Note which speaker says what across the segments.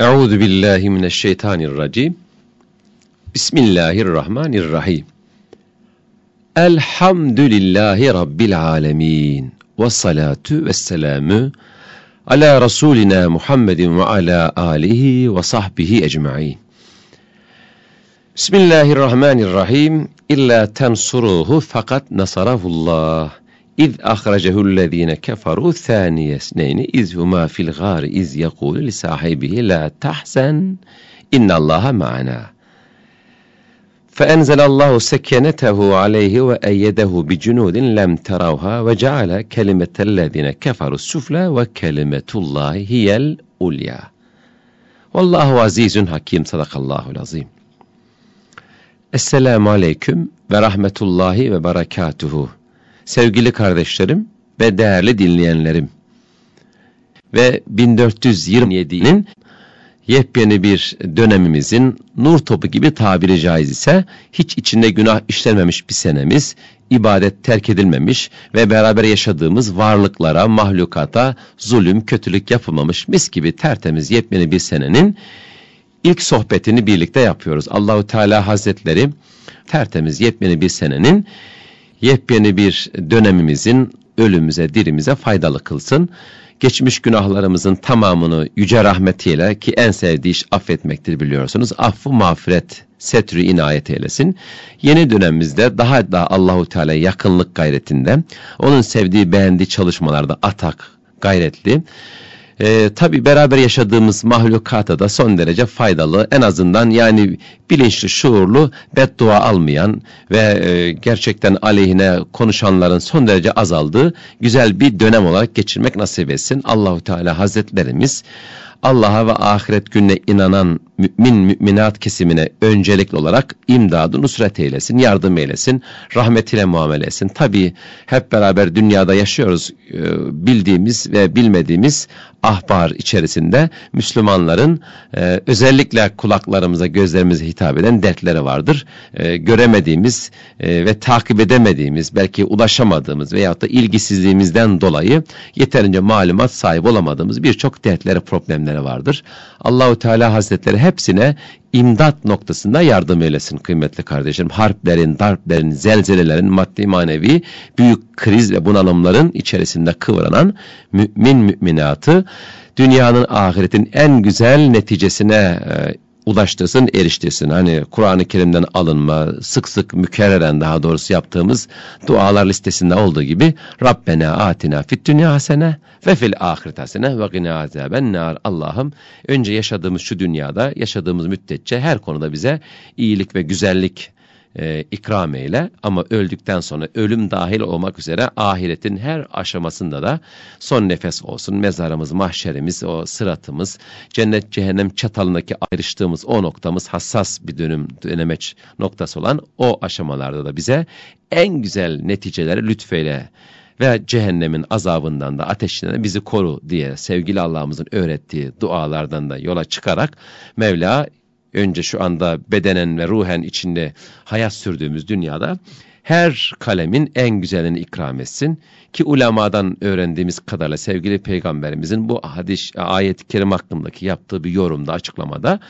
Speaker 1: أعوذ بالله من الشيطان الرجيم. بسم الله الرحمن الرحيم. الحمد لله رب العالمين والصلاة والسلام على رسولنا محمد وعلى آله وصحبه أجمعين. بسم الله الرحمن الرحيم. إلا تنصروه فقد نصره الله. إذ أخرجه الذين كفروا ثاني اثنين إذ هما في الغار إذ يقول لصاحبه لا تحزن إن الله معنا. فأنزل الله سكنته عليه وأيده بجنود لم تروها وجعل كلمة الذين كفروا السفلى وكلمة الله هي الأولياء. والله عزيز حكيم صدق الله العظيم. السلام عليكم ورحمة الله وبركاته. Sevgili kardeşlerim ve değerli dinleyenlerim. Ve 1427'nin yepyeni bir dönemimizin nur topu gibi tabiri caiz ise hiç içinde günah işlenmemiş bir senemiz, ibadet terk edilmemiş ve beraber yaşadığımız varlıklara, mahlukata zulüm, kötülük yapılmamış mis gibi tertemiz yepyeni bir senenin ilk sohbetini birlikte yapıyoruz. Allahu Teala Hazretleri tertemiz yepyeni bir senenin yepyeni bir dönemimizin ölümüze, dirimize faydalı kılsın. Geçmiş günahlarımızın tamamını yüce rahmetiyle ki en sevdiği iş affetmektir biliyorsunuz. Affı mağfiret, setrü inayet eylesin. Yeni dönemimizde daha da Allahu Teala yakınlık gayretinde, onun sevdiği, beğendiği çalışmalarda atak, gayretli e, tabi beraber yaşadığımız mahlukata da son derece faydalı. En azından yani bilinçli, şuurlu, beddua almayan ve e, gerçekten aleyhine konuşanların son derece azaldığı güzel bir dönem olarak geçirmek nasip etsin. Allahu Teala Hazretlerimiz Allah'a ve ahiret gününe inanan mümin müminat kesimine öncelikli olarak imdadı nusret eylesin, yardım eylesin, rahmetiyle muamele etsin. Tabi hep beraber dünyada yaşıyoruz e, bildiğimiz ve bilmediğimiz ahbar içerisinde Müslümanların e, özellikle kulaklarımıza, gözlerimize hitap eden dertleri vardır. E, göremediğimiz ve takip edemediğimiz, belki ulaşamadığımız veyahut da ilgisizliğimizden dolayı yeterince malumat sahip olamadığımız birçok dertleri, problemleri vardır. Allahu Teala Hazretleri hepsine imdat noktasında yardım eylesin kıymetli kardeşlerim. Harplerin, darplerin, zelzelelerin, maddi manevi büyük kriz ve bunalımların içerisinde kıvranan mümin müminatı dünyanın ahiretin en güzel neticesine e, ulaştırsın, eriştirsin. Hani Kur'an-ı Kerim'den alınma, sık sık mükerreren daha doğrusu yaptığımız dualar listesinde olduğu gibi Rabbena atina fit dünya hasene ve fil ahiret hasene ve gina azaben nar. Allah'ım önce yaşadığımız şu dünyada yaşadığımız müddetçe her konuda bize iyilik ve güzellik e, ikram eyle ama öldükten sonra ölüm dahil olmak üzere ahiretin her aşamasında da son nefes olsun. Mezarımız, mahşerimiz, o sıratımız, cennet cehennem çatalındaki ayrıştığımız o noktamız hassas bir dönüm, dönemeç noktası olan o aşamalarda da bize en güzel neticeleri lütfeyle ve cehennemin azabından da ateşinden de bizi koru diye sevgili Allah'ımızın öğrettiği dualardan da yola çıkarak Mevla önce şu anda bedenen ve ruhen içinde hayat sürdüğümüz dünyada her kalemin en güzelini ikram etsin. Ki ulemadan öğrendiğimiz kadarıyla sevgili peygamberimizin bu hadis ayet-i kerim hakkındaki yaptığı bir yorumda açıklamada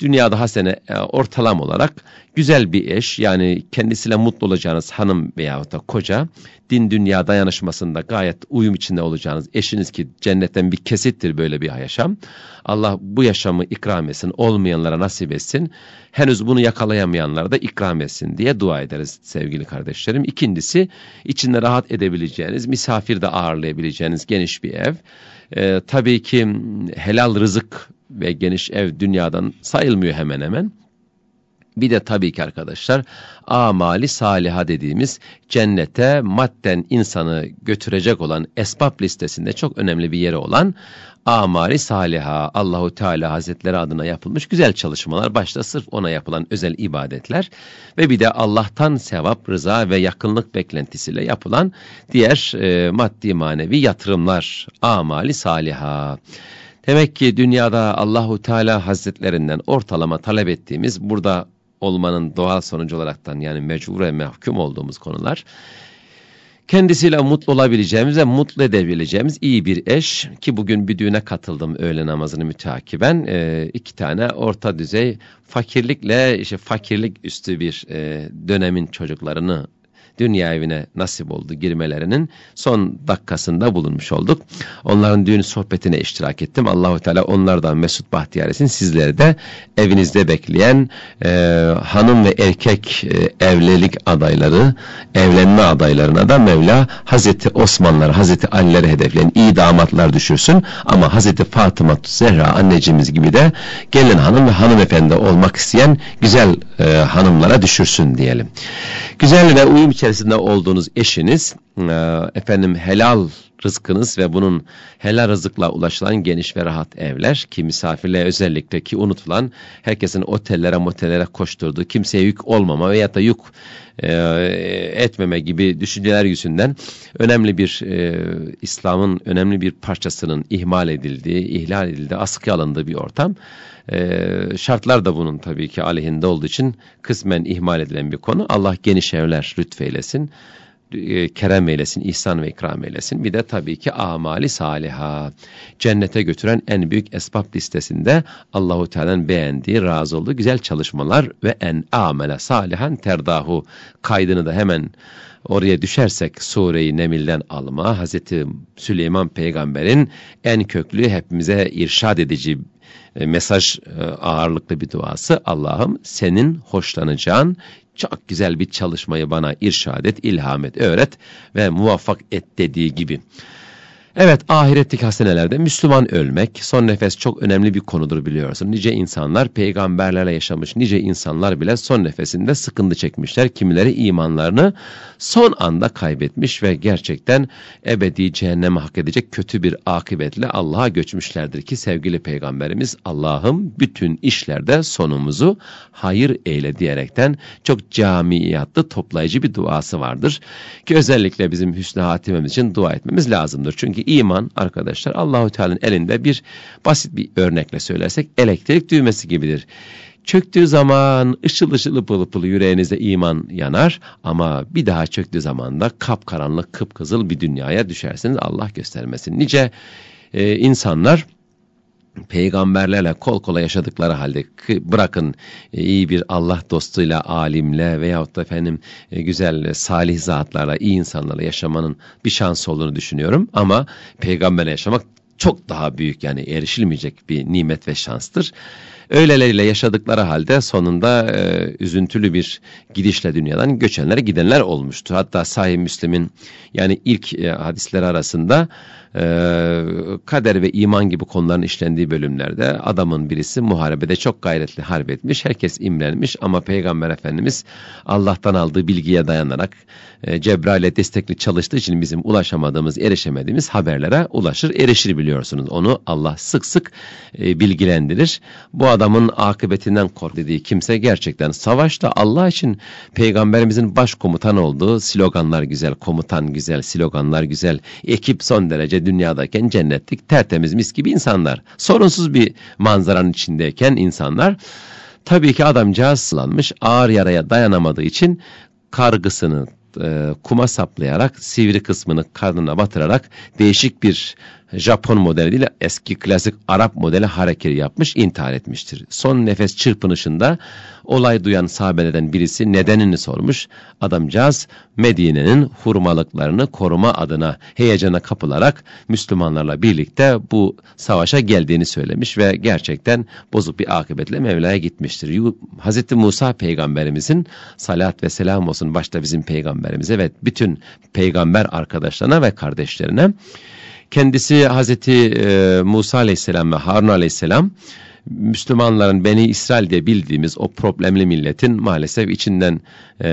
Speaker 1: dünyada hasene e, ortalam olarak güzel bir eş yani kendisiyle mutlu olacağınız hanım veyahut da koca din dünya dayanışmasında gayet uyum içinde olacağınız eşiniz ki cennetten bir kesittir böyle bir yaşam. Allah bu yaşamı ikram etsin, olmayanlara nasip etsin. Henüz bunu yakalayamayanlara da ikram etsin diye dua ederiz sevgili kardeşlerim. İkincisi içinde rahat edebileceğiniz, misafir de ağırlayabileceğiniz geniş bir ev. Ee, tabii ki helal rızık ve geniş ev dünyadan sayılmıyor hemen hemen. Bir de tabii ki arkadaşlar amali saliha dediğimiz cennete madden insanı götürecek olan esbab listesinde çok önemli bir yeri olan amali saliha Allahu Teala Hazretleri adına yapılmış güzel çalışmalar başta sırf ona yapılan özel ibadetler ve bir de Allah'tan sevap, rıza ve yakınlık beklentisiyle yapılan diğer e, maddi manevi yatırımlar amali saliha. Demek ki dünyada Allahu Teala Hazretlerinden ortalama talep ettiğimiz burada olmanın doğal sonucu olaraktan yani mecbure mahkum olduğumuz konular kendisiyle mutlu olabileceğimiz ve mutlu edebileceğimiz iyi bir eş. Ki bugün bir düğüne katıldım öğle namazını mütakiben e, iki tane orta düzey fakirlikle işte fakirlik üstü bir e, dönemin çocuklarını dünya evine nasip oldu girmelerinin son dakikasında bulunmuş olduk. Onların düğün sohbetine iştirak ettim. Allahu Teala onlardan mesut bahtiyar etsin. Sizleri de evinizde bekleyen e, hanım ve erkek e, evlilik adayları, evlenme adaylarına da Mevla Hazreti Osmanlar, Hazreti Ali'leri hedefleyen iyi damatlar düşürsün. Ama Hazreti Fatıma Zehra anneciğimiz gibi de gelin hanım ve hanımefendi olmak isteyen güzel e, hanımlara düşürsün diyelim. Güzel ve uyum içerisinde içerisinde olduğunuz eşiniz e, efendim helal rızkınız ve bunun helal rızıkla ulaşılan geniş ve rahat evler ki misafirliğe özellikle ki unutulan herkesin otellere motellere koşturduğu kimseye yük olmama veya da yük e, etmeme gibi düşünceler yüzünden önemli bir e, İslam'ın önemli bir parçasının ihmal edildiği, ihlal edildiği, askıya alındığı bir ortam. E, şartlar da bunun tabii ki aleyhinde olduğu için kısmen ihmal edilen bir konu. Allah geniş evler lütfeylesin e, kerem eylesin, ihsan ve ikram eylesin. Bir de tabii ki amali saliha. Cennete götüren en büyük esbab listesinde Allahu Teala'nın beğendiği, razı olduğu güzel çalışmalar ve en amele salihan terdahu kaydını da hemen oraya düşersek sureyi Nemil'den alma, Hazreti Süleyman peygamberin en köklü hepimize irşad edici e, mesaj e, ağırlıklı bir duası. Allah'ım senin hoşlanacağın çok güzel bir çalışmayı bana irşad et, ilham et, öğret ve muvaffak et dediği gibi. Evet ahiretteki hasenelerde Müslüman ölmek son nefes çok önemli bir konudur biliyorsun. Nice insanlar peygamberlerle yaşamış nice insanlar bile son nefesinde sıkıntı çekmişler. Kimileri imanlarını son anda kaybetmiş ve gerçekten ebedi cehenneme hak edecek kötü bir akıbetle Allah'a göçmüşlerdir ki sevgili peygamberimiz Allah'ım bütün işlerde sonumuzu hayır eyle diyerekten çok camiyatlı toplayıcı bir duası vardır. Ki özellikle bizim hüsnü hatimemiz için dua etmemiz lazımdır. Çünkü iman arkadaşlar Allahu Teala'nın elinde bir basit bir örnekle söylersek elektrik düğmesi gibidir. Çöktüğü zaman ışıl ışıl ıpıl ıpıl yüreğinizde iman yanar ama bir daha çöktüğü zaman da kapkaranlık kıpkızıl bir dünyaya düşersiniz Allah göstermesin. Nice e, insanlar peygamberlerle kol kola yaşadıkları halde bırakın e, iyi bir Allah dostuyla, alimle veyahut da efendim e, güzel, salih zatlarla, iyi insanlarla yaşamanın bir şansı olduğunu düşünüyorum. Ama peygamberle yaşamak çok daha büyük yani erişilmeyecek bir nimet ve şanstır. Öyleleriyle yaşadıkları halde sonunda e, üzüntülü bir gidişle dünyadan göçenlere gidenler olmuştu. Hatta Sahih Müslim'in yani ilk e, hadisleri arasında e, kader ve iman gibi konuların işlendiği bölümlerde adamın birisi muharebede çok gayretli harp etmiş. Herkes imrenmiş ama Peygamber Efendimiz Allah'tan aldığı bilgiye dayanarak e, Cebrail'e destekli çalıştığı için bizim ulaşamadığımız, erişemediğimiz haberlere ulaşır, erişir biliyorsunuz. Onu Allah sık sık e, bilgilendirir. Bu adamın akıbetinden kork dediği kimse gerçekten savaşta Allah için Peygamberimizin baş komutan olduğu sloganlar güzel, komutan güzel, sloganlar güzel, ekip son derece dünyadayken cennetlik, tertemiz mis gibi insanlar. Sorunsuz bir manzaranın içindeyken insanlar tabii ki adamcağız sılanmış, ağır yaraya dayanamadığı için kargısını, e, kuma saplayarak sivri kısmını karnına batırarak değişik bir Japon modeli değil eski klasik Arap modeli hareket yapmış intihar etmiştir. Son nefes çırpınışında olay duyan sahabelerden birisi nedenini sormuş. Adamcağız Medine'nin hurmalıklarını koruma adına heyecana kapılarak Müslümanlarla birlikte bu savaşa geldiğini söylemiş ve gerçekten bozuk bir akıbetle Mevla'ya gitmiştir. Hz. Musa peygamberimizin salat ve selam olsun başta bizim peygamberimize ve bütün peygamber arkadaşlarına ve kardeşlerine Kendisi Hazreti e, Musa aleyhisselam ve Harun aleyhisselam Müslümanların Beni İsrail diye bildiğimiz o problemli milletin maalesef içinden e,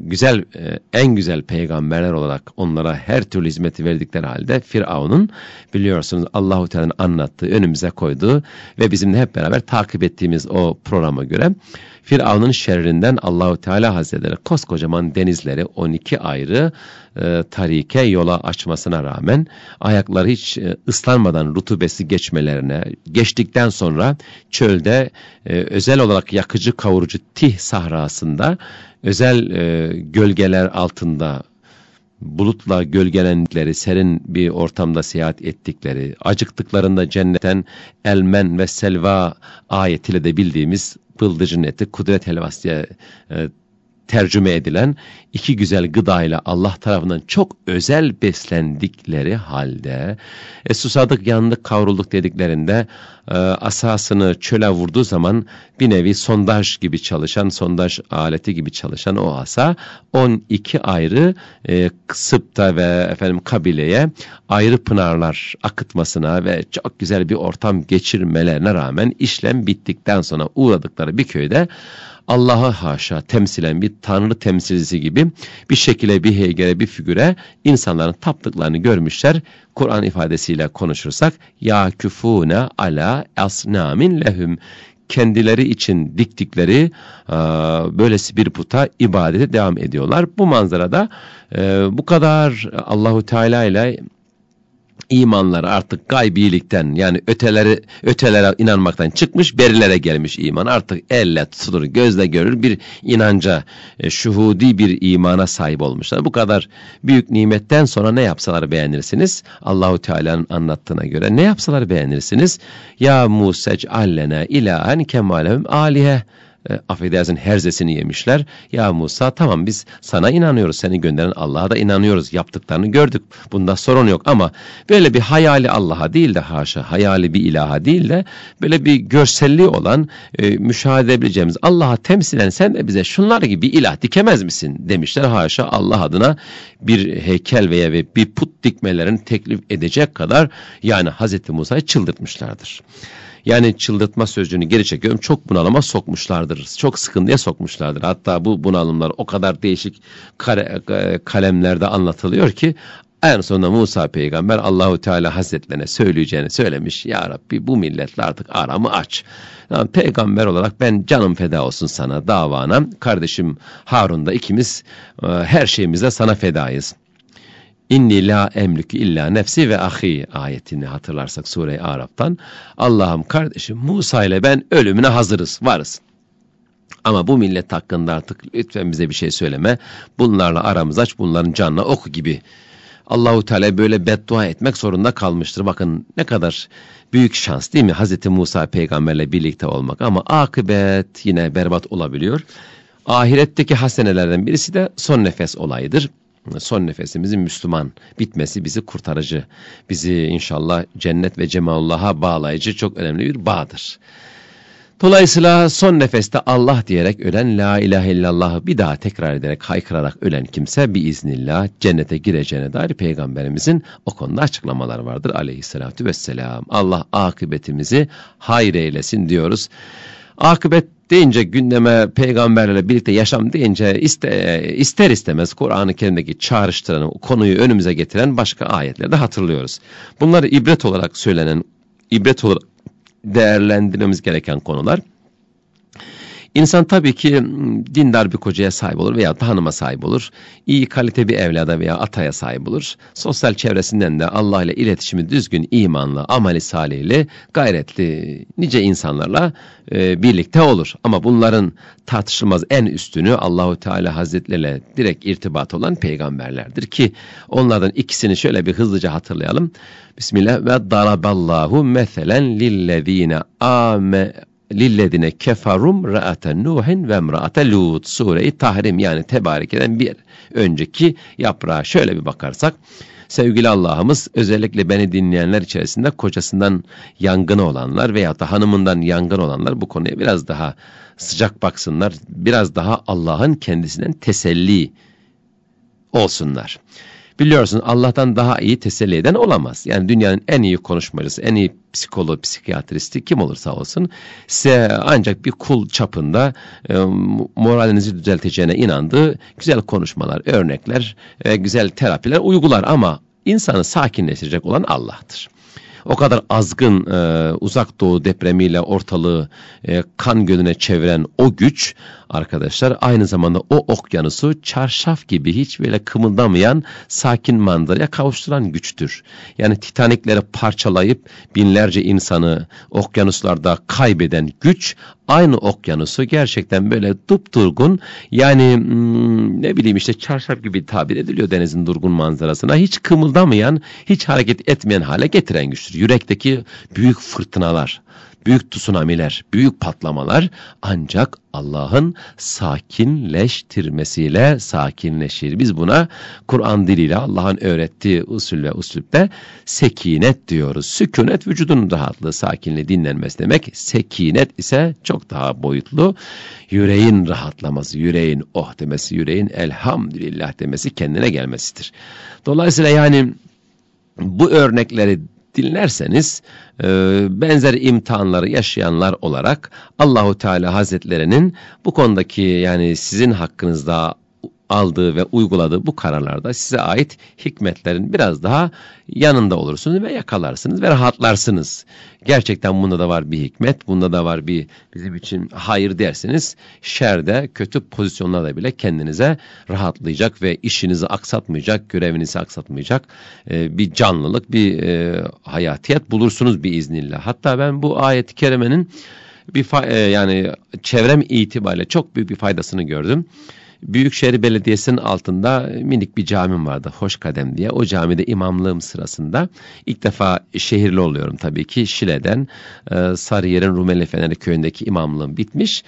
Speaker 1: güzel e, en güzel peygamberler olarak onlara her türlü hizmeti verdikleri halde Firavun'un biliyorsunuz Allahu Teala'nın anlattığı önümüze koyduğu ve bizim de hep beraber takip ettiğimiz o programa göre Firavun'un şerrinden Allahu Teala Hazretleri koskocaman denizleri 12 ayrı e, tarike yola açmasına rağmen ayakları hiç e, ıslanmadan rutubesi geçmelerine geçtikten sonra çölde e, özel olarak yakıcı kavurucu Tih sahrasında özel e, gölgeler altında bulutla gölgelendikleri, serin bir ortamda seyahat ettikleri, acıktıklarında cennetten elmen ve selva ayetiyle de bildiğimiz bıldırcın eti, kudret helvası diye e, tercüme edilen iki güzel gıda ile Allah tarafından çok özel beslendikleri halde e, susadık, yandık, kavrulduk dediklerinde e, asasını çöle vurduğu zaman bir nevi sondaj gibi çalışan, sondaj aleti gibi çalışan o asa 12 ayrı e, kısıpta ve efendim kabileye ayrı pınarlar akıtmasına ve çok güzel bir ortam geçirmelerine rağmen işlem bittikten sonra uğradıkları bir köyde Allah'a haşa temsilen bir tanrı temsilcisi gibi bir şekilde bir heykele bir figüre insanların taptıklarını görmüşler. Kur'an ifadesiyle konuşursak ya küfune ala asnamin lehum kendileri için diktikleri böylesi bir puta ibadete devam ediyorlar. Bu manzarada bu kadar Allahu Teala ile imanları artık gaybilikten yani öteleri ötelere inanmaktan çıkmış berilere gelmiş iman. Artık elle tutulur, gözle görür bir inanca, e, şuhudi bir imana sahip olmuşlar. Bu kadar büyük nimetten sonra ne yapsalar beğenirsiniz? Allahu Teala'nın anlattığına göre ne yapsalar beğenirsiniz? Ya Musa allena ilahen kemalehum alihe e, affedersin herzesini yemişler. Ya Musa tamam biz sana inanıyoruz. Seni gönderen Allah'a da inanıyoruz. Yaptıklarını gördük. Bunda sorun yok ama böyle bir hayali Allah'a değil de haşa hayali bir ilaha değil de böyle bir görselliği olan e, müşahede edebileceğimiz Allah'a temsilen sen de bize şunlar gibi bir ilah dikemez misin demişler. Haşa Allah adına bir heykel veya bir put dikmelerini teklif edecek kadar yani Hazreti Musa'yı çıldırtmışlardır. Yani çıldırtma sözcüğünü geri çekiyorum. Çok bunalıma sokmuşlardır. Çok sıkıntıya sokmuşlardır. Hatta bu bunalımlar o kadar değişik kare, e, kalemlerde anlatılıyor ki en sonunda Musa peygamber Allahu Teala Hazretlerine söyleyeceğini söylemiş. Ya Rabbi bu milletle artık aramı aç. Yani peygamber olarak ben canım feda olsun sana davana. Kardeşim Harun da ikimiz e, her şeyimizle sana fedayız. İnni la emlükü illa nefsi ve ahi ayetini hatırlarsak Sure-i Arap'tan Allah'ım kardeşim Musa ile ben ölümüne hazırız, varız. Ama bu millet hakkında artık lütfen bize bir şey söyleme. Bunlarla aramız aç, bunların canına oku gibi. Allahu Teala böyle beddua etmek zorunda kalmıştır. Bakın ne kadar büyük şans değil mi Hazreti Musa peygamberle birlikte olmak ama akıbet yine berbat olabiliyor. Ahiretteki hasenelerden birisi de son nefes olayıdır son nefesimizin Müslüman bitmesi bizi kurtarıcı, bizi inşallah cennet ve cemalullah'a bağlayıcı çok önemli bir bağdır. Dolayısıyla son nefeste Allah diyerek ölen la ilahe illallah'ı bir daha tekrar ederek haykırarak ölen kimse biiznillah cennete gireceğine dair peygamberimizin o konuda açıklamaları vardır aleyhissalatü vesselam. Allah akıbetimizi hayır eylesin diyoruz. Akıbet deyince gündeme peygamberlerle birlikte yaşam deyince iste, ister istemez Kur'an-ı Kerim'deki çağrıştıran, konuyu önümüze getiren başka ayetlerde hatırlıyoruz. Bunları ibret olarak söylenen, ibret olarak değerlendirmemiz gereken konular. İnsan tabii ki dindar bir kocaya sahip olur veya hanıma sahip olur. İyi kalite bir evlada veya ataya sahip olur. Sosyal çevresinden de Allah ile iletişimi düzgün, imanlı, ameli salihli, gayretli nice insanlarla e, birlikte olur. Ama bunların tartışılmaz en üstünü Allahu Teala Hazretleriyle direkt irtibat olan peygamberlerdir ki onlardan ikisini şöyle bir hızlıca hatırlayalım. Bismillah ve daraballahu meselen lillezine ame lillezine kefarum ra'ate Nuhin ve emra'ate Lut Sure-i Tahrim yani tebarek eden bir önceki yaprağa şöyle bir bakarsak sevgili Allah'ımız özellikle beni dinleyenler içerisinde kocasından yangını olanlar veya da hanımından yangın olanlar bu konuya biraz daha sıcak baksınlar. Biraz daha Allah'ın kendisinden teselli olsunlar. Biliyorsun Allah'tan daha iyi teselli eden olamaz. Yani dünyanın en iyi konuşmacısı, en iyi psikoloğu, psikiyatristi kim olursa olsun size ancak bir kul çapında e, moralinizi düzelteceğine inandığı güzel konuşmalar, örnekler, e, güzel terapiler uygular ama insanı sakinleştirecek olan Allah'tır o kadar azgın e, uzak doğu depremiyle ortalığı e, kan gölüne çeviren o güç arkadaşlar aynı zamanda o okyanusu çarşaf gibi hiç böyle kımıldamayan sakin manzaraya kavuşturan güçtür. Yani Titanikleri parçalayıp binlerce insanı okyanuslarda kaybeden güç aynı okyanusu gerçekten böyle dupdurgun yani hmm, ne bileyim işte çarşaf gibi tabir ediliyor denizin durgun manzarasına hiç kımıldamayan hiç hareket etmeyen hale getiren güçtür. Yürekteki büyük fırtınalar büyük tsunamiler, büyük patlamalar ancak Allah'ın sakinleştirmesiyle sakinleşir. Biz buna Kur'an diliyle Allah'ın öğrettiği usul ve uslüple sekinet diyoruz. Sükunet vücudun rahatlığı, sakinliği, dinlenmesi demek. Sekinet ise çok daha boyutlu. Yüreğin rahatlaması, yüreğin oh demesi, yüreğin elhamdülillah demesi kendine gelmesidir. Dolayısıyla yani bu örnekleri dinlerseniz e, benzer imtihanları yaşayanlar olarak Allahu Teala Hazretlerinin bu konudaki yani sizin hakkınızda aldığı ve uyguladığı bu kararlarda size ait hikmetlerin biraz daha yanında olursunuz ve yakalarsınız ve rahatlarsınız. Gerçekten bunda da var bir hikmet, bunda da var bir bizim için hayır dersiniz. Şerde, kötü pozisyonlarda bile kendinize rahatlayacak ve işinizi aksatmayacak, görevinizi aksatmayacak e, bir canlılık, bir e, hayatiyet bulursunuz bir iznillah. Hatta ben bu ayet-i kerimenin bir e, yani çevrem itibariyle çok büyük bir faydasını gördüm. Büyükşehir Belediyesi'nin altında minik bir camim vardı. Hoş Kadem diye. O camide imamlığım sırasında ilk defa şehirli oluyorum tabii ki. Şile'den e, Sarıyer'in Rumeli Feneri köyündeki imamlığım bitmiş.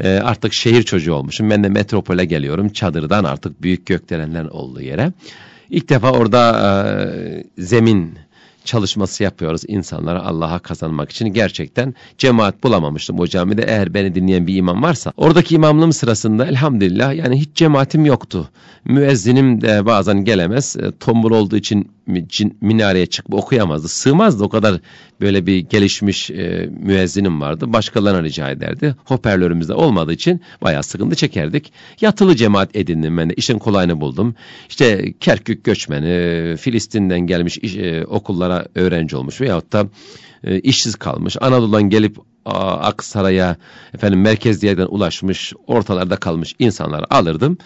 Speaker 1: E, artık şehir çocuğu olmuşum. Ben de metropole geliyorum. Çadırdan artık büyük gökdelenler olduğu yere. İlk defa orada e, zemin çalışması yapıyoruz insanlara Allah'a kazanmak için. Gerçekten cemaat bulamamıştım o camide. Eğer beni dinleyen bir imam varsa. Oradaki imamlığım sırasında elhamdülillah yani hiç cemaatim yoktu. Müezzinim de bazen gelemez. E, tombul olduğu için minareye çıkıp okuyamazdı. Sığmazdı o kadar böyle bir gelişmiş e, müezzinim vardı. Başkalarına rica ederdi. Hoparlörümüzde olmadığı için bayağı sıkıntı çekerdik. Yatılı cemaat edindim ben de. İşin kolayını buldum. İşte Kerkük göçmeni, Filistin'den gelmiş iş, e, okullara öğrenci olmuş veyahut da e, işsiz kalmış. Anadolu'dan gelip Aksaray'a efendim merkez yerden ulaşmış, ortalarda kalmış insanları alırdım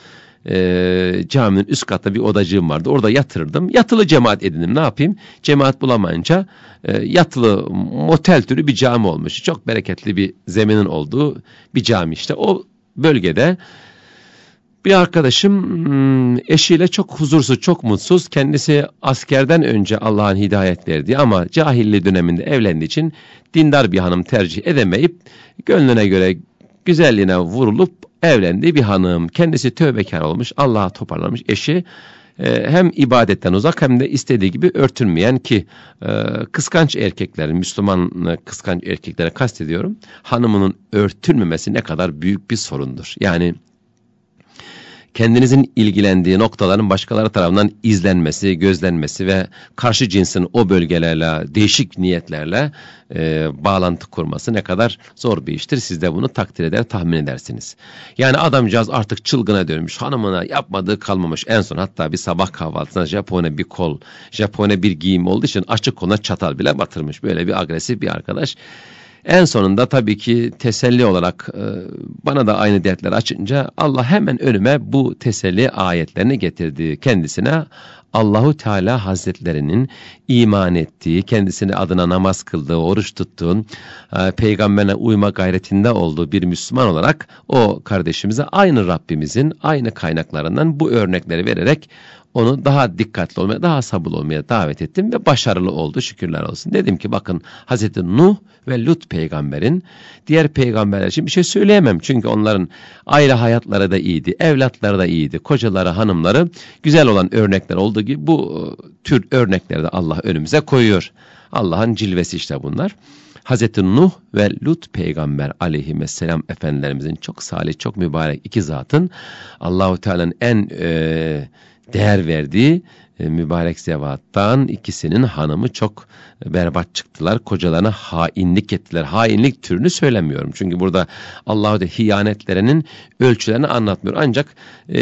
Speaker 1: e, caminin üst katta bir odacığım vardı. Orada yatırırdım. Yatılı cemaat edindim. Ne yapayım? Cemaat bulamayınca e, yatılı motel türü bir cami olmuş. Çok bereketli bir zeminin olduğu bir cami işte. O bölgede bir arkadaşım hmm, eşiyle çok huzursuz, çok mutsuz. Kendisi askerden önce Allah'ın hidayet verdiği ama cahilli döneminde evlendiği için dindar bir hanım tercih edemeyip gönlüne göre güzelliğine vurulup evlendiği bir hanım. Kendisi tövbekar olmuş, Allah'a toparlamış eşi. E, hem ibadetten uzak hem de istediği gibi örtünmeyen ki e, kıskanç erkekler, Müslüman e, kıskanç erkeklere kastediyorum. Hanımının örtünmemesi ne kadar büyük bir sorundur. Yani kendinizin ilgilendiği noktaların başkaları tarafından izlenmesi, gözlenmesi ve karşı cinsin o bölgelerle, değişik niyetlerle e, bağlantı kurması ne kadar zor bir iştir. Siz de bunu takdir eder, tahmin edersiniz. Yani adamcağız artık çılgına dönmüş, hanımına yapmadığı kalmamış. En son hatta bir sabah kahvaltısına Japone bir kol, Japone bir giyim olduğu için açık koluna çatal bile batırmış. Böyle bir agresif bir arkadaş. En sonunda tabii ki teselli olarak e, bana da aynı dertler açınca Allah hemen önüme bu teselli ayetlerini getirdi kendisine. Allahu Teala Hazretlerinin iman ettiği, kendisini adına namaz kıldığı, oruç tuttuğu, e, peygamberine uyma gayretinde olduğu bir Müslüman olarak o kardeşimize aynı Rabbimizin aynı kaynaklarından bu örnekleri vererek onu daha dikkatli olmaya, daha sabırlı olmaya davet ettim ve başarılı oldu şükürler olsun. Dedim ki bakın Hazreti Nuh ve Lut peygamberin diğer peygamberler için bir şey söyleyemem. Çünkü onların aile hayatları da iyiydi, evlatları da iyiydi, kocaları, hanımları güzel olan örnekler olduğu gibi bu e, tür örnekleri de Allah önümüze koyuyor. Allah'ın cilvesi işte bunlar. Hazreti Nuh ve Lut peygamber aleyhisselam efendilerimizin çok salih, çok mübarek iki zatın Allahu Teala'nın en e, değer verdiği e, mübarek zevattan ikisinin hanımı çok berbat çıktılar. Kocalarına hainlik ettiler. Hainlik türünü söylemiyorum. Çünkü burada Allah'u da hiyanetlerinin ölçülerini anlatmıyor. Ancak e,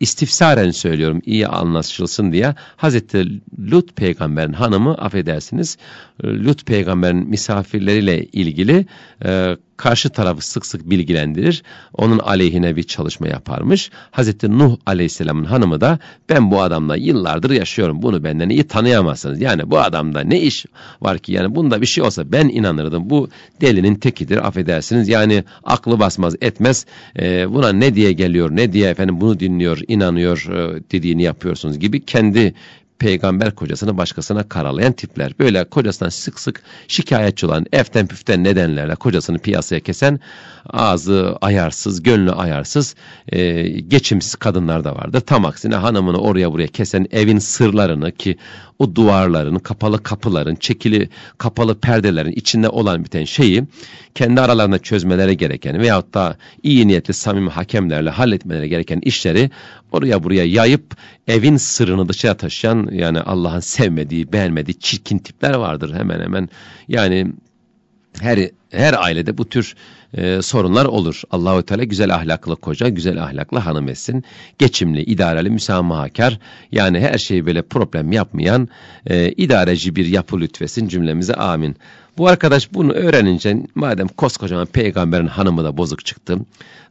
Speaker 1: istifsaren söylüyorum iyi anlaşılsın diye Hazreti Lut peygamberin hanımı affedersiniz Lut peygamberin misafirleriyle ilgili e, karşı tarafı sık sık bilgilendirir. Onun aleyhine bir çalışma yaparmış. Hazreti Nuh Aleyhisselam'ın hanımı da ben bu adamla yıllardır yaşıyorum. Bunu benden iyi tanıyamazsınız. Yani bu adamda ne iş var ki? Yani bunda bir şey olsa ben inanırdım. Bu delinin tekidir affedersiniz. Yani aklı basmaz etmez. E, buna ne diye geliyor ne diye efendim bunu dinliyor inanıyor e, dediğini yapıyorsunuz gibi kendi peygamber kocasını başkasına karalayan tipler. Böyle kocasından sık sık şikayetçi olan eften püften nedenlerle kocasını piyasaya kesen ağzı ayarsız, gönlü ayarsız, e, geçimsiz kadınlar da vardır. Tam aksine hanımını oraya buraya kesen evin sırlarını ki o duvarların, kapalı kapıların, çekili kapalı perdelerin içinde olan biten şeyi kendi aralarında çözmeleri gereken veyahut da iyi niyetli samimi hakemlerle halletmeleri gereken işleri oraya buraya yayıp evin sırrını dışarı taşıyan yani Allah'ın sevmediği, beğenmediği çirkin tipler vardır hemen hemen. Yani her her ailede bu tür e, sorunlar olur. Allahu Teala güzel ahlaklı koca, güzel ahlaklı hanım etsin. Geçimli, idareli, müsamahakar yani her şeyi böyle problem yapmayan e, idareci bir yapı lütfesin cümlemize amin. Bu arkadaş bunu öğrenince madem koskocaman peygamberin hanımı da bozuk çıktı,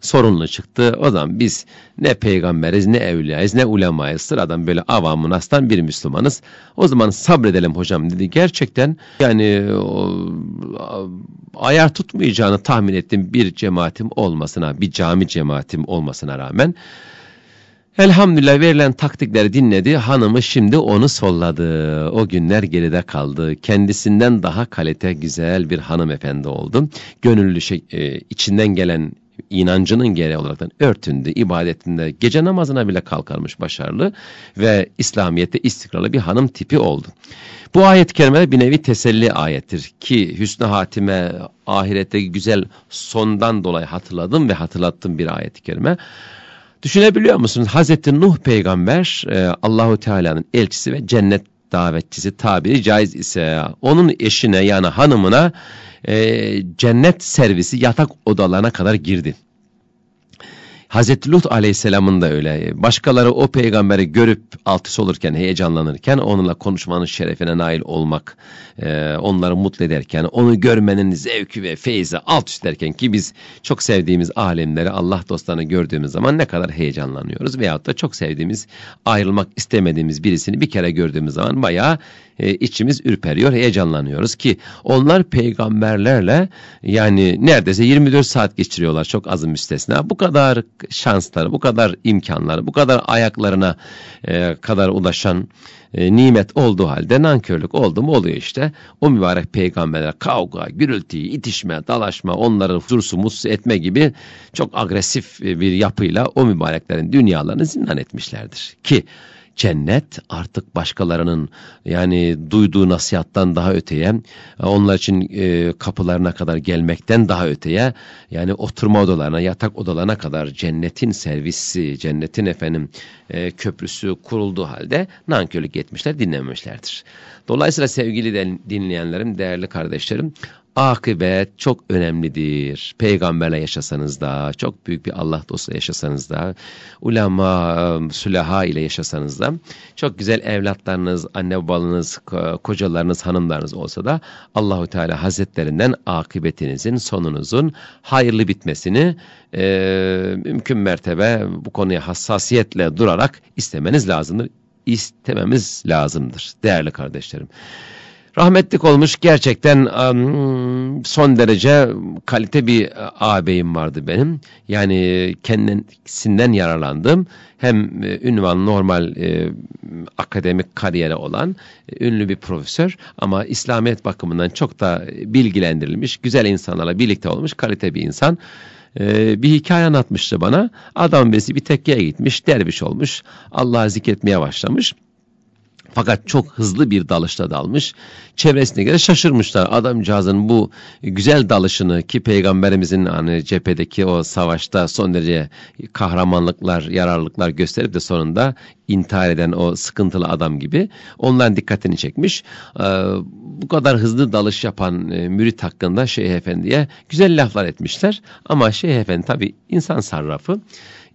Speaker 1: sorunlu çıktı. O zaman biz ne peygamberiz, ne evliyayız, ne ulemayız. Sıradan böyle avamın aslan bir Müslümanız. O zaman sabredelim hocam dedi. Gerçekten yani o, ayar tutmayacağını tahmin ettim bir cemaatim olmasına, bir cami cemaatim olmasına rağmen. Elhamdülillah verilen taktikleri dinledi. Hanımı şimdi onu solladı. O günler geride kaldı. Kendisinden daha kalite güzel bir hanımefendi oldu. Gönüllü şey, e, içinden gelen inancının gereği olarak örtündü, ibadetinde, gece namazına bile kalkarmış başarılı ve İslamiyet'te istikrarlı bir hanım tipi oldu. Bu ayet-i kerime bir nevi teselli ayettir ki hüsnü hatime ahiretteki güzel sondan dolayı hatırladım ve hatırlattım bir ayet-i kerime. Düşünebiliyor musunuz? Hazreti Nuh peygamber e, Allahu Teala'nın elçisi ve cennet davetçisi tabiri caiz ise onun eşine yani hanımına e, cennet servisi yatak odalarına kadar girdi. Hazreti Lut aleyhisselamın da öyle. Başkaları o peygamberi görüp altısı olurken, heyecanlanırken onunla konuşmanın şerefine nail olmak, e, onları mutlu ederken, onu görmenin zevki ve feyzi alt üst derken ki biz çok sevdiğimiz alemleri, Allah dostlarını gördüğümüz zaman ne kadar heyecanlanıyoruz. Veyahut da çok sevdiğimiz, ayrılmak istemediğimiz birisini bir kere gördüğümüz zaman bayağı e, içimiz ürperiyor, heyecanlanıyoruz ki onlar peygamberlerle yani neredeyse 24 saat geçiriyorlar çok azı müstesna. Bu kadar şansları, bu kadar imkanları, bu kadar ayaklarına e, kadar ulaşan e, nimet olduğu halde nankörlük oldu mu oluyor işte. O mübarek peygamberler kavga, gürültü, itişme, dalaşma, onları huzursu mutsuz etme gibi çok agresif bir yapıyla o mübareklerin dünyalarını zindan etmişlerdir. Ki cennet artık başkalarının yani duyduğu nasihattan daha öteye onlar için e, kapılarına kadar gelmekten daha öteye yani oturma odalarına yatak odalarına kadar cennetin servisi cennetin efendim e, köprüsü kurulduğu halde nankörlük etmişler dinlememişlerdir. Dolayısıyla sevgili dinleyenlerim değerli kardeşlerim akıbet çok önemlidir. Peygamberle yaşasanız da, çok büyük bir Allah dostu yaşasanız da, ulema, sülaha ile yaşasanız da, çok güzel evlatlarınız, anne babanız, kocalarınız, hanımlarınız olsa da Allahu Teala Hazretlerinden akıbetinizin, sonunuzun hayırlı bitmesini e, mümkün mertebe bu konuya hassasiyetle durarak istemeniz lazımdır. İstememiz lazımdır değerli kardeşlerim. Rahmetlik olmuş gerçekten son derece kalite bir ağabeyim vardı benim. Yani kendisinden yararlandım. Hem e, ünvan normal e, akademik kariyeri olan e, ünlü bir profesör ama İslamiyet bakımından çok da bilgilendirilmiş, güzel insanlarla birlikte olmuş kalite bir insan bir hikaye anlatmıştı bana. Adam birisi bir tekkeye gitmiş, derviş olmuş, Allah'ı zikretmeye başlamış. Fakat çok hızlı bir dalışta dalmış. Çevresine göre şaşırmışlar. Adamcağızın bu güzel dalışını ki peygamberimizin hani cephedeki o savaşta son derece kahramanlıklar, yararlıklar gösterip de sonunda intihar eden o sıkıntılı adam gibi onların dikkatini çekmiş. Ee, bu kadar hızlı dalış yapan e, mürit hakkında Şeyh Efendi'ye güzel laflar etmişler. Ama Şeyh Efendi tabi insan sarrafı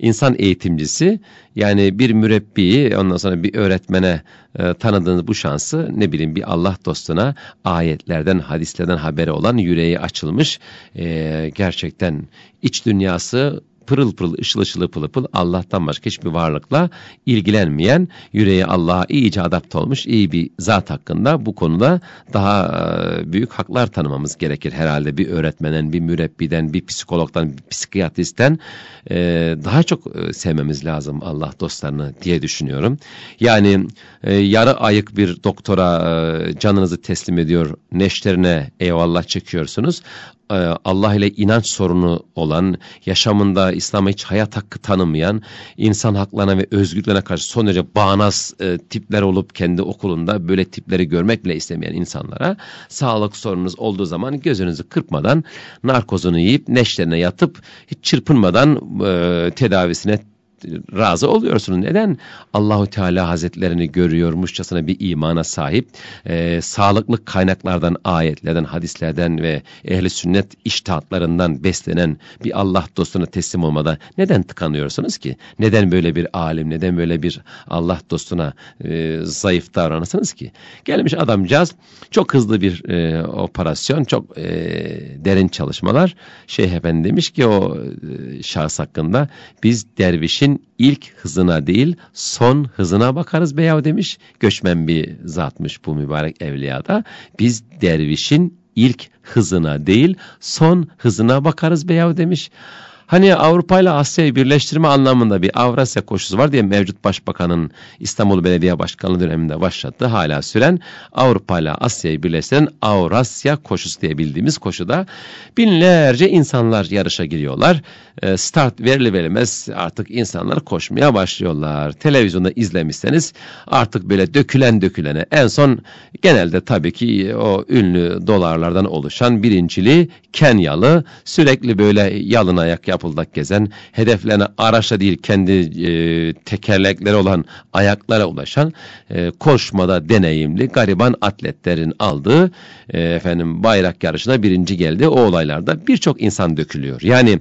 Speaker 1: insan eğitimcisi yani bir mürebbiyi ondan sonra bir öğretmene e, tanıdığınız bu şansı ne bileyim bir Allah dostuna ayetlerden hadislerden haberi olan yüreği açılmış e, gerçekten iç dünyası pırıl pırıl, ışıl ışıl pıl pıl Allah'tan başka hiçbir varlıkla ilgilenmeyen, yüreği Allah'a iyice adapte olmuş iyi bir zat hakkında bu konuda daha büyük haklar tanımamız gerekir herhalde. Bir öğretmenen, bir mürebbiden, bir psikologdan, bir psikiyatristten daha çok sevmemiz lazım Allah dostlarını diye düşünüyorum. Yani yarı ayık bir doktora canınızı teslim ediyor, neşterine eyvallah çekiyorsunuz Allah ile inanç sorunu olan, yaşamında İslam'a hiç hayat hakkı tanımayan, insan haklarına ve özgürlüklerine karşı son derece bağnaz e, tipler olup kendi okulunda böyle tipleri görmek bile istemeyen insanlara sağlık sorununuz olduğu zaman gözünüzü kırpmadan narkozunu yiyip neşterine yatıp hiç çırpınmadan e, tedavisine razı oluyorsunuz. Neden? Allahu Teala Hazretlerini görüyormuşçasına bir imana sahip, e, sağlıklı kaynaklardan, ayetlerden, hadislerden ve ehli sünnet iştahatlarından beslenen bir Allah dostuna teslim olmadan neden tıkanıyorsunuz ki? Neden böyle bir alim, neden böyle bir Allah dostuna e, zayıf davranırsınız ki? Gelmiş adamcağız, çok hızlı bir e, operasyon, çok e, derin çalışmalar. Şeyh Efendi demiş ki o e, şahıs hakkında biz dervişin dervişin ilk hızına değil son hızına bakarız beyav demiş. Göçmen bir zatmış bu mübarek evliyada. Biz dervişin ilk hızına değil son hızına bakarız beyav demiş. Hani Avrupa ile Asya'yı birleştirme anlamında bir Avrasya koşusu var diye mevcut başbakanın İstanbul Belediye Başkanlığı döneminde başlattığı hala süren Avrupa ile Asya'yı birleştiren Avrasya koşusu diye bildiğimiz koşuda binlerce insanlar yarışa giriyorlar. Ee, start verili verilmez artık insanlar koşmaya başlıyorlar. Televizyonda izlemişseniz artık böyle dökülen dökülene en son genelde tabii ki o ünlü dolarlardan oluşan birincili Kenyalı sürekli böyle yalın ayak yapıldak gezen hedeflerine araçla değil kendi e, tekerlekleri olan ayaklara ulaşan e, koşmada deneyimli gariban atletlerin aldığı e, efendim bayrak yarışına birinci geldi. O olaylarda birçok insan dökülüyor. Yani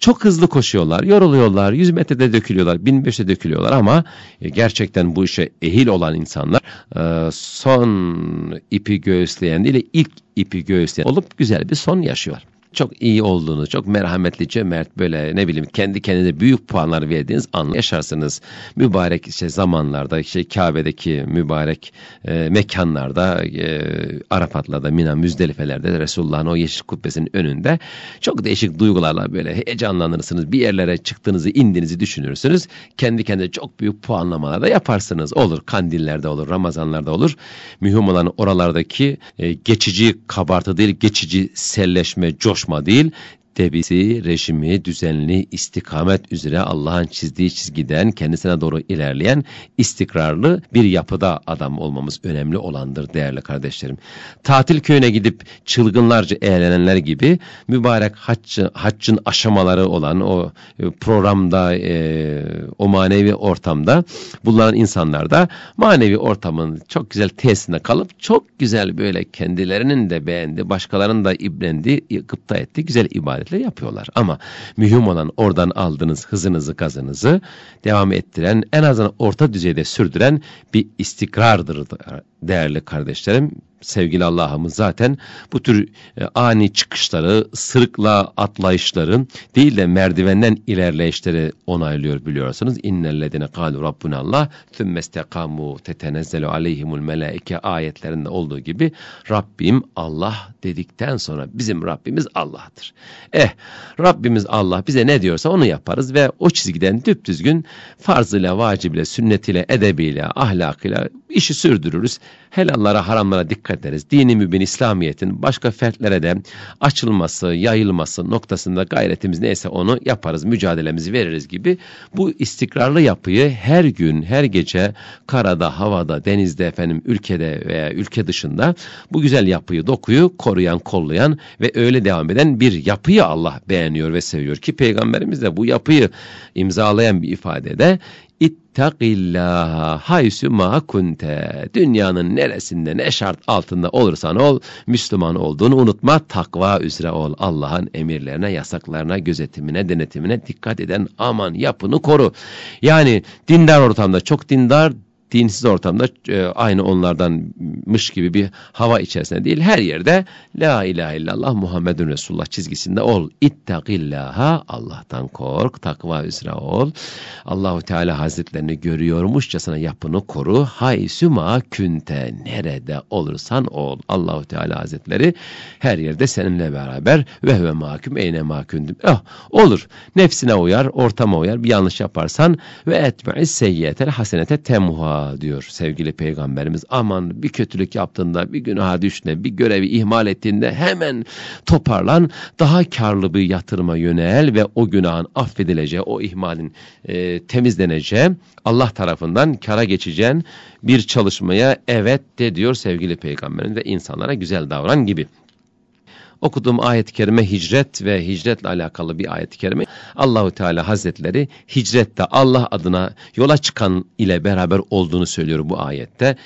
Speaker 1: çok hızlı koşuyorlar, yoruluyorlar, 100 metrede dökülüyorlar, 1500'de dökülüyorlar ama e, gerçekten bu işe ehil olan insanlar e, son ipi göğüsleyen değil ilk ipi göğüsleyen olup güzel bir son yaşıyor çok iyi olduğunu, çok merhametli, cömert böyle ne bileyim kendi kendine büyük puanlar verdiğiniz anı yaşarsınız. Mübarek işte zamanlarda işte Kabe'deki mübarek e, mekanlarda, e, Arafat'larda, Mina, Müzdelifeler'de Resulullah'ın o yeşil kubbesinin önünde çok değişik duygularla böyle heyecanlanırsınız. Bir yerlere çıktığınızı, indiğinizi düşünürsünüz. Kendi kendine çok büyük puanlamalar da yaparsınız. Olur kandillerde olur, Ramazanlarda olur. Mühim olan oralardaki e, geçici kabartı değil, geçici selleşme, coş coşma değil, tebisi, rejimi, düzenli, istikamet üzere Allah'ın çizdiği çizgiden kendisine doğru ilerleyen istikrarlı bir yapıda adam olmamız önemli olandır değerli kardeşlerim. Tatil köyüne gidip çılgınlarca eğlenenler gibi mübarek haccı, haccın aşamaları olan o e, programda, e, o manevi ortamda bulunan insanlar da manevi ortamın çok güzel tesisinde kalıp çok güzel böyle kendilerinin de beğendi, başkalarının da ibrendi, gıpta etti, güzel ibadet ibadetle yapıyorlar. Ama mühim olan oradan aldığınız hızınızı gazınızı devam ettiren en azından orta düzeyde sürdüren bir istikrardır değerli kardeşlerim sevgili Allah'ımız zaten bu tür e, ani çıkışları, sırıkla atlayışları değil de merdivenden ilerleyişleri onaylıyor biliyorsunuz. İnnellezine kalu rabbuna Allah tümmestekamu tetenezzelu aleyhimul melaike ayetlerinde olduğu gibi Rabbim Allah dedikten sonra bizim Rabbimiz Allah'tır. Eh Rabbimiz Allah bize ne diyorsa onu yaparız ve o çizgiden düpdüzgün farzıyla, vacibiyle, sünnetiyle, edebiyle, ahlakıyla işi sürdürürüz. Helallara, haramlara dikkat ederiz. Dini mübin İslamiyet'in başka fertlere de açılması, yayılması noktasında gayretimiz neyse onu yaparız, mücadelemizi veririz gibi bu istikrarlı yapıyı her gün, her gece karada, havada, denizde, efendim ülkede veya ülke dışında bu güzel yapıyı, dokuyu koruyan, kollayan ve öyle devam eden bir yapıyı Allah beğeniyor ve seviyor ki Peygamberimiz de bu yapıyı imzalayan bir ifadede İttaqillaha haysu ma kunte. Dünyanın neresinde ne şart altında olursan ol, Müslüman olduğunu unutma, takva üzere ol. Allah'ın emirlerine, yasaklarına, gözetimine, denetimine dikkat eden aman yapını koru. Yani dindar ortamda çok dindar, dinsiz ortamda e, aynı onlardanmış gibi bir hava içerisinde değil. Her yerde La ilahe illallah Muhammedun Resulullah çizgisinde ol. İttaqillaha Allah'tan kork, takva üzere ol. Allahu Teala Hazretlerini görüyormuşçasına yapını koru. Haysüma künte nerede olursan ol. Allahu Teala Hazretleri her yerde seninle beraber ve ve mahkum eyne mahkundum. Oh, olur. Nefsine uyar, ortama uyar. Bir yanlış yaparsan ve etme'is seyyiyetel hasenete diyor sevgili peygamberimiz. Aman bir kötülük yaptığında, bir günaha düştüğünde, bir görevi ihmal ettiğinde hemen toparlan, daha karlı bir yatırıma yönel ve o günahın affedileceği, o ihmalin e, temizleneceği, Allah tarafından kara geçeceğin bir çalışmaya evet de diyor sevgili peygamberimiz ve insanlara güzel davran gibi okuduğum ayet-i kerime hicret ve hicretle alakalı bir ayet-i kerime. Allahu Teala Hazretleri hicrette Allah adına yola çıkan ile beraber olduğunu söylüyor bu ayette.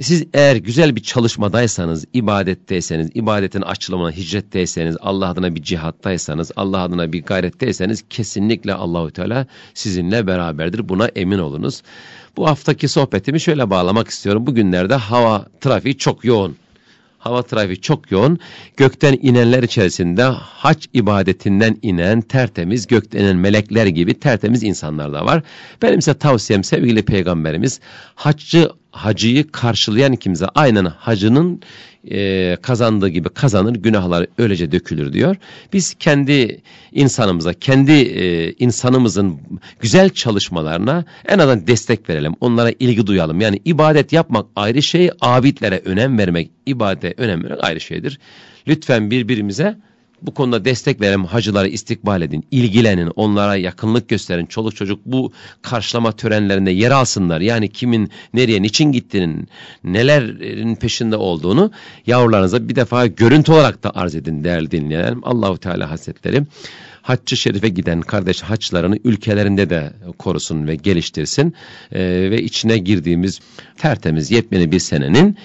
Speaker 1: Siz eğer güzel bir çalışmadaysanız, ibadetteyseniz, ibadetin açılımına hicretteyseniz, Allah adına bir cihattaysanız, Allah adına bir gayretteyseniz kesinlikle Allahu Teala sizinle beraberdir. Buna emin olunuz. Bu haftaki sohbetimi şöyle bağlamak istiyorum. Bugünlerde hava trafiği çok yoğun hava trafiği çok yoğun. Gökten inenler içerisinde haç ibadetinden inen tertemiz gökten inen melekler gibi tertemiz insanlar da var. Benim size tavsiyem sevgili peygamberimiz haccı hacıyı karşılayan kimse aynen hacının e, kazandığı gibi kazanır, günahlar öylece dökülür diyor. Biz kendi insanımıza, kendi e, insanımızın güzel çalışmalarına en azından destek verelim, onlara ilgi duyalım. Yani ibadet yapmak ayrı şey, abidlere önem vermek, ibadete önem vermek ayrı şeydir. Lütfen birbirimize bu konuda destek veren hacıları istikbal edin, ilgilenin, onlara yakınlık gösterin. Çoluk çocuk bu karşılama törenlerinde yer alsınlar. Yani kimin nereye, niçin gittiğinin, nelerin peşinde olduğunu yavrularınıza bir defa görüntü olarak da arz edin değerli dinleyelim. Allahu Teala Hazretleri Haccı Şerif'e giden kardeş haçlarını ülkelerinde de korusun ve geliştirsin. Ee, ve içine girdiğimiz tertemiz yepyeni bir senenin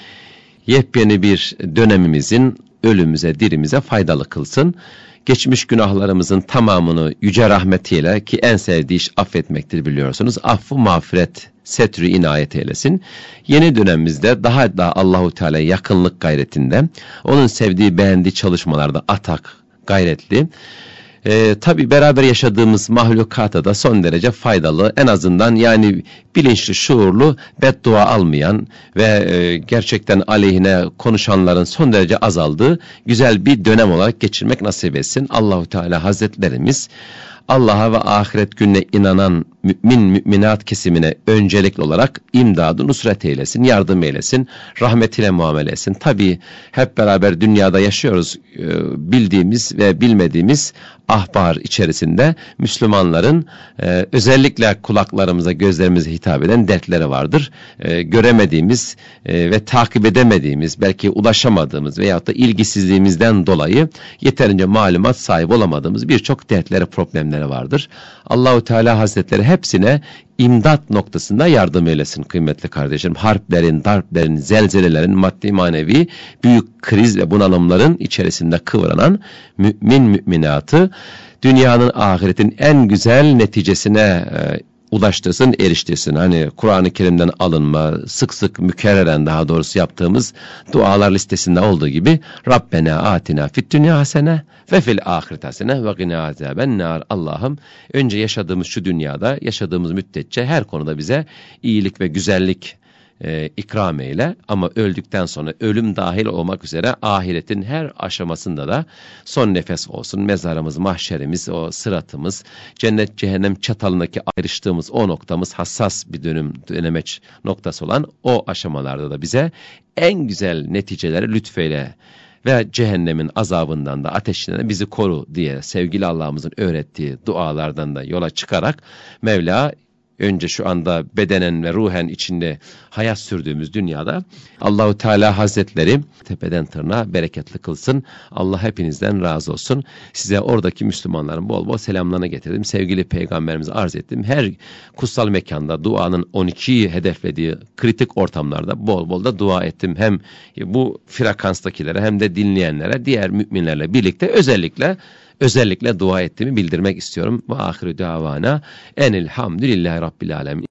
Speaker 1: yepyeni bir dönemimizin ölümüze, dirimize faydalı kılsın. Geçmiş günahlarımızın tamamını yüce rahmetiyle ki en sevdiği iş affetmektir biliyorsunuz. Affı mağfiret, setrü inayet eylesin. Yeni dönemimizde daha da Allahu Teala yakınlık gayretinde, onun sevdiği, beğendiği çalışmalarda atak, gayretli e, tabii beraber yaşadığımız mahlukata da son derece faydalı. En azından yani bilinçli, şuurlu, beddua almayan ve e, gerçekten aleyhine konuşanların son derece azaldığı güzel bir dönem olarak geçirmek nasip etsin. Allahu Teala Hazretlerimiz Allah'a ve ahiret gününe inanan mümin müminat kesimine öncelikli olarak imdadı nusret eylesin, yardım eylesin, rahmetiyle muamele etsin. Tabi hep beraber dünyada yaşıyoruz e, bildiğimiz ve bilmediğimiz ahbar içerisinde Müslümanların e, özellikle kulaklarımıza, gözlerimize hitap eden dertleri vardır. E, göremediğimiz ve takip edemediğimiz, belki ulaşamadığımız veyahut da ilgisizliğimizden dolayı yeterince malumat sahibi olamadığımız birçok dertleri, problemleri vardır. Allahu Teala Hazretleri hepsine imdat noktasında yardım eylesin kıymetli kardeşlerim. Harplerin, darplerin, zelzelelerin, maddi manevi büyük kriz ve bunalımların içerisinde kıvranan mümin müminatı dünyanın ahiretin en güzel neticesine e, ulaştırsın, eriştirsin. Hani Kur'an-ı Kerim'den alınma, sık sık mükerreren daha doğrusu yaptığımız dualar listesinde olduğu gibi Rabbena atina fit dünya hasene ve fil ahiret hasene ve gina azaben nar. Allah'ım önce yaşadığımız şu dünyada, yaşadığımız müddetçe her konuda bize iyilik ve güzellik e, ikram eyle ama öldükten sonra ölüm dahil olmak üzere ahiretin her aşamasında da son nefes olsun. Mezarımız, mahşerimiz, o sıratımız, cennet cehennem çatalındaki ayrıştığımız o noktamız hassas bir dönüm dönemeç noktası olan o aşamalarda da bize en güzel neticeleri lütfeyle ve cehennemin azabından da ateşinden de bizi koru diye sevgili Allah'ımızın öğrettiği dualardan da yola çıkarak Mevla önce şu anda bedenen ve ruhen içinde hayat sürdüğümüz dünyada Allahu Teala Hazretleri tepeden tırnağa bereketli kılsın. Allah hepinizden razı olsun. Size oradaki Müslümanların bol bol selamlarını getirdim. Sevgili peygamberimize arz ettim. Her kutsal mekanda duanın 12'yi hedeflediği kritik ortamlarda bol bol da dua ettim. Hem bu frekanstakilere hem de dinleyenlere diğer müminlerle birlikte özellikle özellikle dua ettiğimi bildirmek istiyorum. Ve ahiru davana enilhamdülillahi rabbil alemin.